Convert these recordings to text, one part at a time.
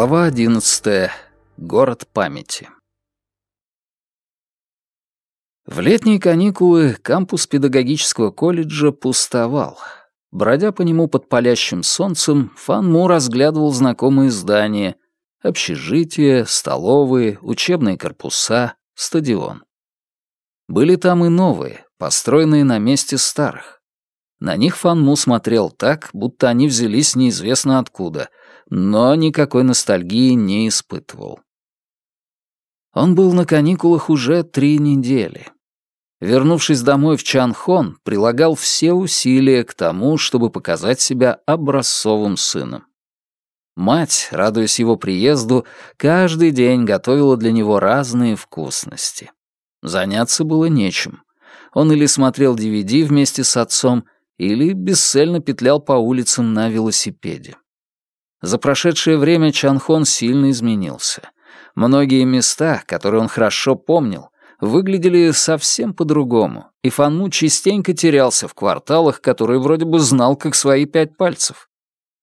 Глава одиннадцатая. Город памяти. В летние каникулы кампус педагогического колледжа пустовал. Бродя по нему под палящим солнцем, Фан Му разглядывал знакомые здания — общежития, столовые, учебные корпуса, стадион. Были там и новые, построенные на месте старых. На них Фан Му смотрел так, будто они взялись неизвестно откуда — но никакой ностальгии не испытывал. Он был на каникулах уже три недели. Вернувшись домой в Чанхон, прилагал все усилия к тому, чтобы показать себя образцовым сыном. Мать, радуясь его приезду, каждый день готовила для него разные вкусности. Заняться было нечем. Он или смотрел DVD вместе с отцом, или бесцельно петлял по улицам на велосипеде. За прошедшее время Чанхон сильно изменился. Многие места, которые он хорошо помнил, выглядели совсем по-другому, и Фанму частенько терялся в кварталах, которые вроде бы знал как свои пять пальцев.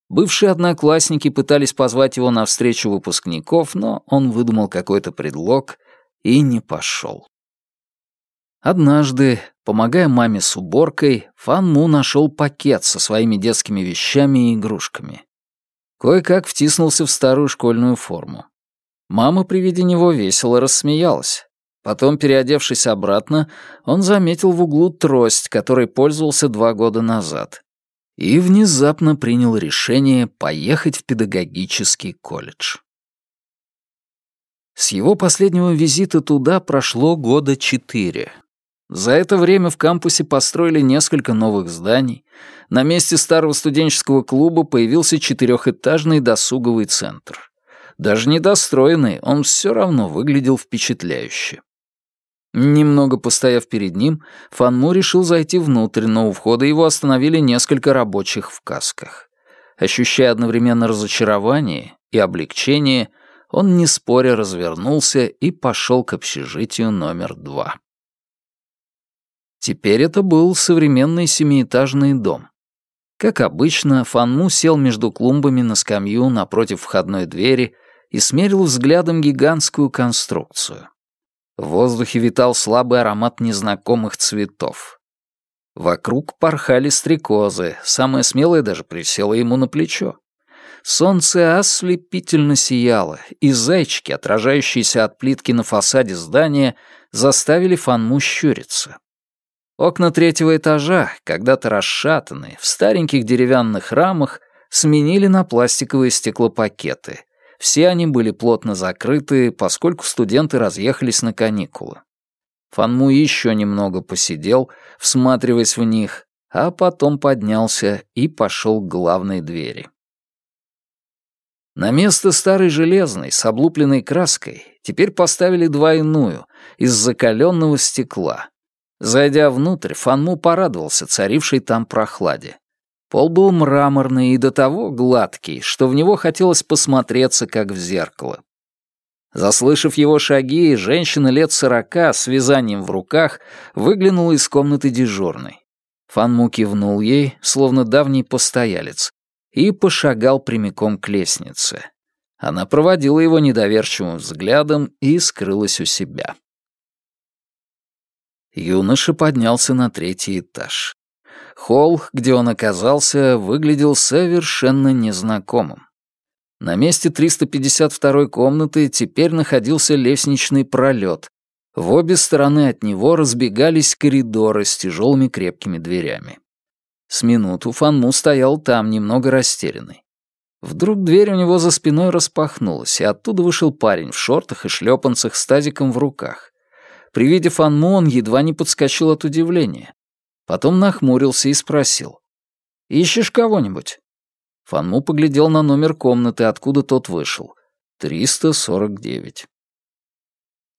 Бывшие одноклассники пытались позвать его на встречу выпускников, но он выдумал какой-то предлог и не пошел. Однажды, помогая маме с уборкой, Фан Му нашел пакет со своими детскими вещами и игрушками. Кое-как втиснулся в старую школьную форму. Мама при виде него весело рассмеялась. Потом, переодевшись обратно, он заметил в углу трость, которой пользовался два года назад. И внезапно принял решение поехать в педагогический колледж. С его последнего визита туда прошло года четыре. За это время в кампусе построили несколько новых зданий. На месте старого студенческого клуба появился четырехэтажный досуговый центр. Даже недостроенный, он все равно выглядел впечатляюще. Немного постояв перед ним, Фанму решил зайти внутрь, но у входа его остановили несколько рабочих в касках. Ощущая одновременно разочарование и облегчение, он не споря развернулся и пошел к общежитию номер два. Теперь это был современный семиэтажный дом. Как обычно, Фанму сел между клумбами на скамью напротив входной двери и смерил взглядом гигантскую конструкцию. В воздухе витал слабый аромат незнакомых цветов. Вокруг порхали стрекозы, самая смелая даже присела ему на плечо. Солнце ослепительно сияло, и зайчики, отражающиеся от плитки на фасаде здания, заставили Фанму щуриться. Окна третьего этажа, когда-то расшатанные, в стареньких деревянных рамах, сменили на пластиковые стеклопакеты. Все они были плотно закрыты, поскольку студенты разъехались на каникулы. Фанму еще немного посидел, всматриваясь в них, а потом поднялся и пошел к главной двери. На место старой железной с облупленной краской теперь поставили двойную, из закаленного стекла, Зайдя внутрь, Фанму порадовался царившей там прохладе. Пол был мраморный и до того гладкий, что в него хотелось посмотреться, как в зеркало. Заслышав его шаги, женщина лет сорока с вязанием в руках выглянула из комнаты дежурной. Фанму кивнул ей, словно давний постоялец, и пошагал прямиком к лестнице. Она проводила его недоверчивым взглядом и скрылась у себя. Юноша поднялся на третий этаж. Холл, где он оказался, выглядел совершенно незнакомым. На месте 352 комнаты теперь находился лестничный пролет. В обе стороны от него разбегались коридоры с тяжелыми крепкими дверями. С минуту Фанму стоял там, немного растерянный. Вдруг дверь у него за спиной распахнулась, и оттуда вышел парень в шортах и шлепанцах с тазиком в руках. При виде Фанму он едва не подскочил от удивления. Потом нахмурился и спросил. «Ищешь кого-нибудь?» Фанму поглядел на номер комнаты, откуда тот вышел. 349.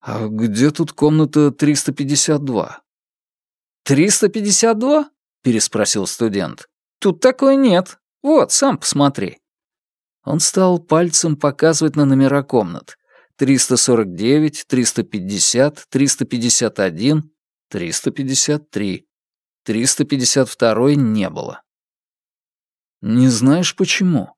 «А где тут комната 352?» «352?» — переспросил студент. «Тут такой нет. Вот, сам посмотри». Он стал пальцем показывать на номера комнат. 349, 350, 351, 353. 352 не было. Не знаешь почему?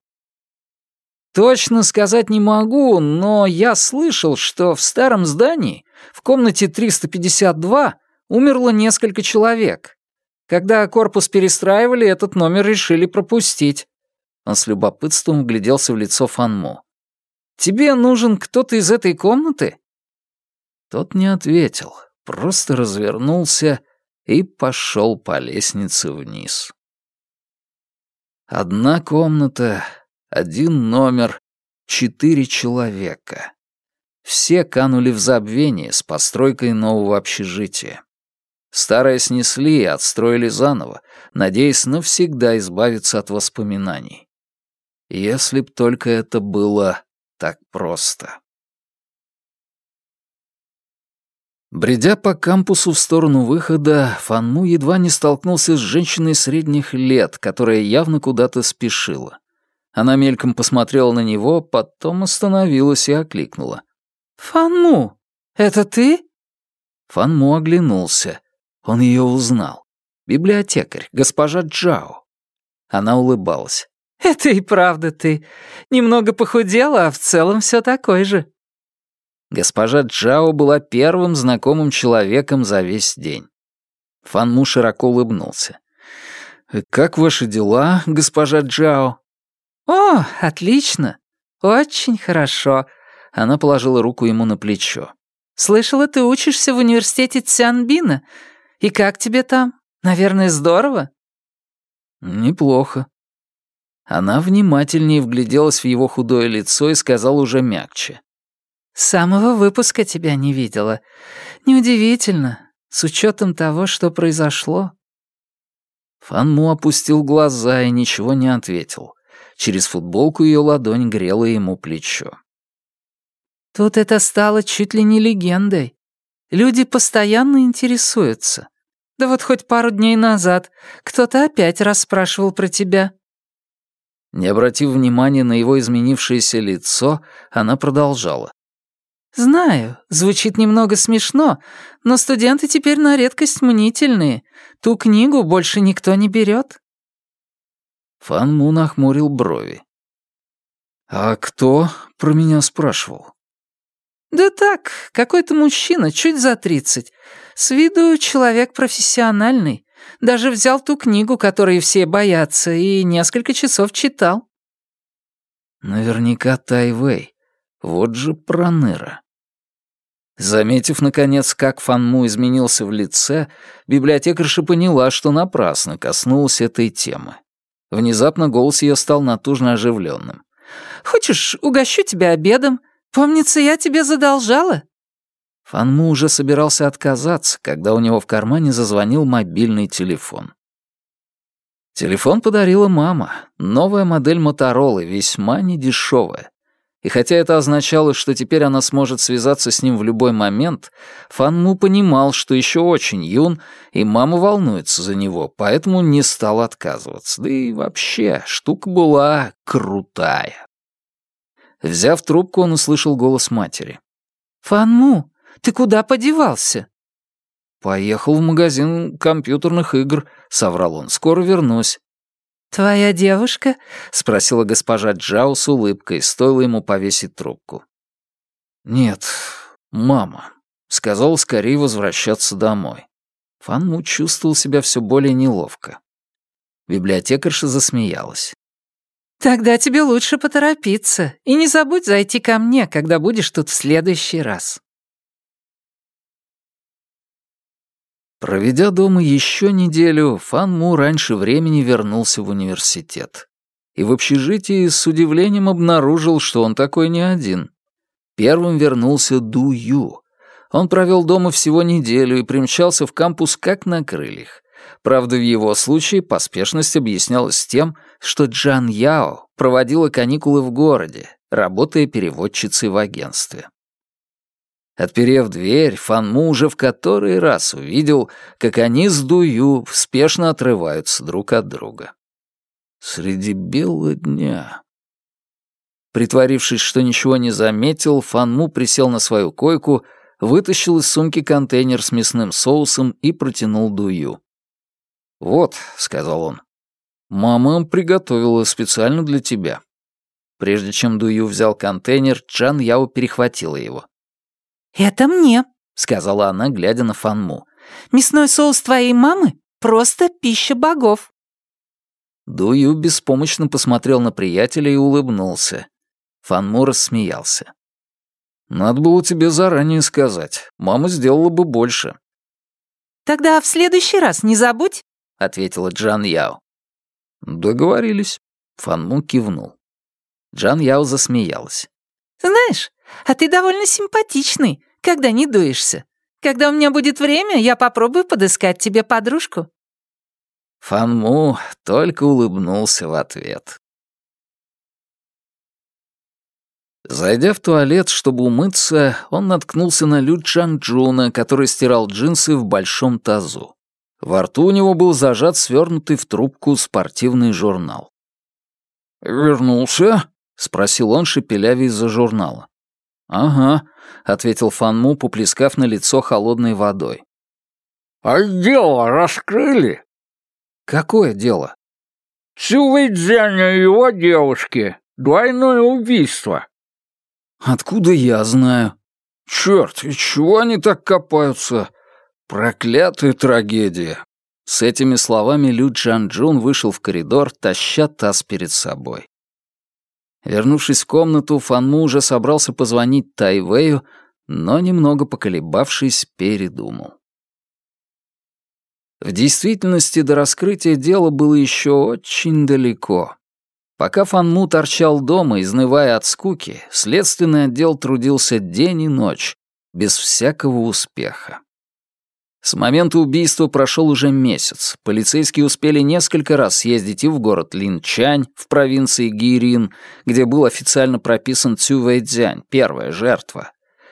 Точно сказать не могу, но я слышал, что в старом здании, в комнате 352, умерло несколько человек. Когда корпус перестраивали, этот номер решили пропустить. Он с любопытством вгляделся в лицо Фанму. «Тебе нужен кто-то из этой комнаты?» Тот не ответил, просто развернулся и пошел по лестнице вниз. Одна комната, один номер, четыре человека. Все канули в забвение с постройкой нового общежития. Старое снесли и отстроили заново, надеясь навсегда избавиться от воспоминаний. Если б только это было так просто. Бредя по кампусу в сторону выхода, Фанму едва не столкнулся с женщиной средних лет, которая явно куда-то спешила. Она мельком посмотрела на него, потом остановилась и окликнула. «Фанму, это ты?» Фанму оглянулся. Он ее узнал. Библиотекарь, госпожа Джао. Она улыбалась. «Это и правда ты. Немного похудела, а в целом все такой же». Госпожа Джао была первым знакомым человеком за весь день. Фанму широко улыбнулся. «Как ваши дела, госпожа Джао?» «О, отлично. Очень хорошо». Она положила руку ему на плечо. «Слышала, ты учишься в университете Цянбина. И как тебе там? Наверное, здорово?» «Неплохо. Она внимательнее вгляделась в его худое лицо и сказала уже мягче. «С самого выпуска тебя не видела. Неудивительно, с учетом того, что произошло». Фанму опустил глаза и ничего не ответил. Через футболку ее ладонь грела ему плечо. «Тут это стало чуть ли не легендой. Люди постоянно интересуются. Да вот хоть пару дней назад кто-то опять расспрашивал про тебя. Не обратив внимания на его изменившееся лицо, она продолжала. «Знаю, звучит немного смешно, но студенты теперь на редкость мнительные. Ту книгу больше никто не берет». Фан Му нахмурил брови. «А кто про меня спрашивал?» «Да так, какой-то мужчина, чуть за тридцать. С виду человек профессиональный. Даже взял ту книгу, которой все боятся, и несколько часов читал. Наверняка Тайвей. Вот же проныра. Заметив, наконец, как Фанму изменился в лице, библиотекарша поняла, что напрасно коснулась этой темы. Внезапно голос ее стал натужно оживленным. «Хочешь, угощу тебя обедом? Помнится, я тебе задолжала?» Фанму уже собирался отказаться, когда у него в кармане зазвонил мобильный телефон. Телефон подарила мама, новая модель Моторолы, весьма недешевая. И хотя это означало, что теперь она сможет связаться с ним в любой момент, Фанму понимал, что еще очень юн, и мама волнуется за него, поэтому не стал отказываться. Да и вообще, штука была крутая. Взяв трубку, он услышал голос матери. «Фанму, ты куда подевался?» «Поехал в магазин компьютерных игр», — соврал он. «Скоро вернусь». «Твоя девушка?» — спросила госпожа Джао с улыбкой, стоило ему повесить трубку. «Нет, мама», — сказал скорее возвращаться домой. Фанму чувствовал себя все более неловко. Библиотекарша засмеялась. «Тогда тебе лучше поторопиться, и не забудь зайти ко мне, когда будешь тут в следующий раз». Проведя дома еще неделю, Фан Му раньше времени вернулся в университет. И в общежитии с удивлением обнаружил, что он такой не один. Первым вернулся Ду Ю. Он провел дома всего неделю и примчался в кампус как на крыльях. Правда, в его случае поспешность объяснялась тем, что Джан Яо проводила каникулы в городе, работая переводчицей в агентстве. Отперев дверь, Фанму уже в который раз увидел, как они с Дую спешно отрываются друг от друга. Среди бела дня. Притворившись, что ничего не заметил, Фанму присел на свою койку, вытащил из сумки контейнер с мясным соусом и протянул Дую. «Вот», — сказал он, — «мама приготовила специально для тебя». Прежде чем Дую взял контейнер, Чан Яо перехватила его. «Это мне», — сказала она, глядя на Фанму. «Мясной соус твоей мамы — просто пища богов». Дую беспомощно посмотрел на приятеля и улыбнулся. Фанму рассмеялся. «Надо было тебе заранее сказать. Мама сделала бы больше». «Тогда в следующий раз не забудь», — ответила Джан Яо. «Договорились», — Фанму кивнул. Джан Яо засмеялась. «Знаешь, а ты довольно симпатичный, когда не дуешься. Когда у меня будет время, я попробую подыскать тебе подружку». Фанму только улыбнулся в ответ. Зайдя в туалет, чтобы умыться, он наткнулся на Лю Чанчжуна, который стирал джинсы в большом тазу. Во рту у него был зажат свернутый в трубку спортивный журнал. «Вернулся?» — спросил он, шепелявя из-за журнала. «Ага», — ответил Фанму, поплескав на лицо холодной водой. «А дело раскрыли?» «Какое дело?» «Цювэйцзяня и его девушки. Двойное убийство». «Откуда я знаю?» «Чёрт, и чего они так копаются? Проклятая трагедия!» С этими словами Лю Джан-Джун вышел в коридор, таща таз перед собой. Вернувшись в комнату, Фанму уже собрался позвонить Тайвею, но, немного поколебавшись, передумал. В действительности до раскрытия дела было еще очень далеко. Пока Фанму торчал дома, изнывая от скуки, следственный отдел трудился день и ночь, без всякого успеха. С момента убийства прошел уже месяц. Полицейские успели несколько раз съездить и в город Линчань, в провинции Гирин, где был официально прописан Цю Вэйцзянь, первая жертва,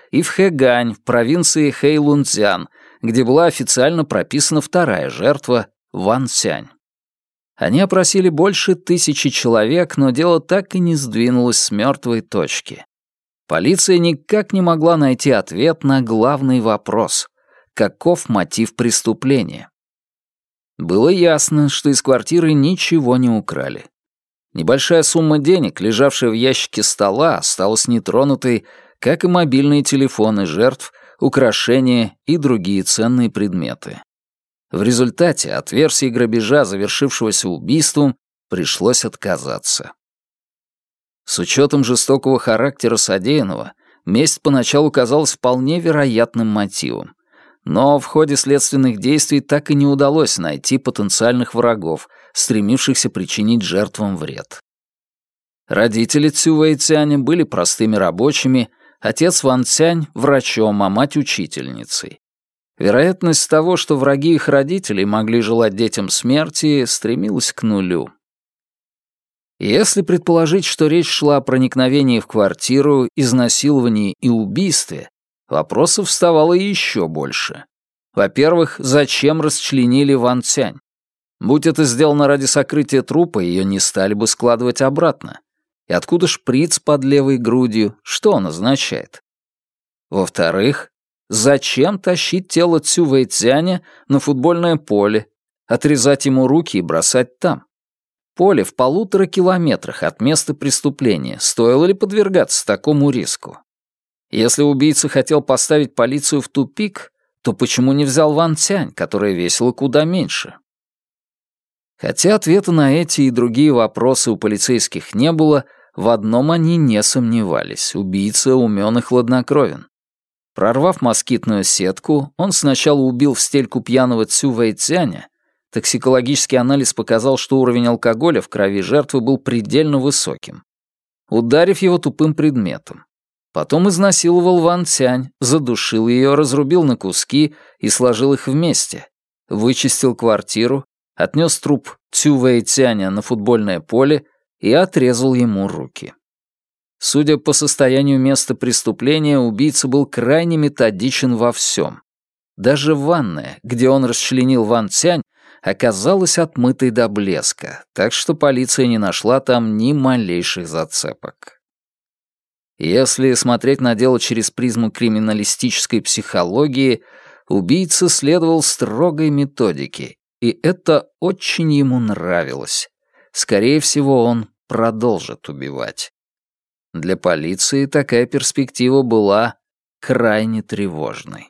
и в Хэгань, в провинции Хэйлунцзян, где была официально прописана вторая жертва, Ван Сянь. Они опросили больше тысячи человек, но дело так и не сдвинулось с мертвой точки. Полиция никак не могла найти ответ на главный вопрос — каков мотив преступления? Было ясно, что из квартиры ничего не украли. Небольшая сумма денег, лежавшая в ящике стола, осталась нетронутой, как и мобильные телефоны жертв, украшения и другие ценные предметы. В результате от версии грабежа, завершившегося убийством, пришлось отказаться. С учетом жестокого характера содеянного, месть поначалу казалась вполне вероятным мотивом. Но в ходе следственных действий так и не удалось найти потенциальных врагов, стремившихся причинить жертвам вред. Родители Цювэй Цяня были простыми рабочими, отец Ван Цянь — врачом, а мать — учительницей. Вероятность того, что враги их родителей могли желать детям смерти, стремилась к нулю. Если предположить, что речь шла о проникновении в квартиру, изнасиловании и убийстве, вопросов вставало еще больше. Во-первых, зачем расчленили Ван Цянь? Будь это сделано ради сокрытия трупа, ее не стали бы складывать обратно. И откуда шприц под левой грудью, что он означает? Во-вторых, Зачем тащить тело Цю Вэйцзяня на футбольное поле, отрезать ему руки и бросать там? Поле в полутора километрах от места преступления. Стоило ли подвергаться такому риску? Если убийца хотел поставить полицию в тупик, то почему не взял Ван Цянь, которая весила куда меньше? Хотя ответа на эти и другие вопросы у полицейских не было, в одном они не сомневались. Убийца умен и хладнокровен. Прорвав москитную сетку, он сначала убил в стельку пьяного Цю Вэйцзяня. Токсикологический анализ показал, что уровень алкоголя в крови жертвы был предельно высоким. Ударив его тупым предметом. Потом изнасиловал Ван Цянь, задушил ее, разрубил на куски и сложил их вместе. Вычистил квартиру, отнес труп Цю Вэйцзяня на футбольное поле и отрезал ему руки. Судя по состоянию места преступления, убийца был крайне методичен во всем. Даже ванная, где он расчленил Ван Цянь, оказалась отмытой до блеска, так что полиция не нашла там ни малейших зацепок. Если смотреть на дело через призму криминалистической психологии, убийца следовал строгой методике, и это очень ему нравилось. Скорее всего, он продолжит убивать. Для полиции такая перспектива была крайне тревожной.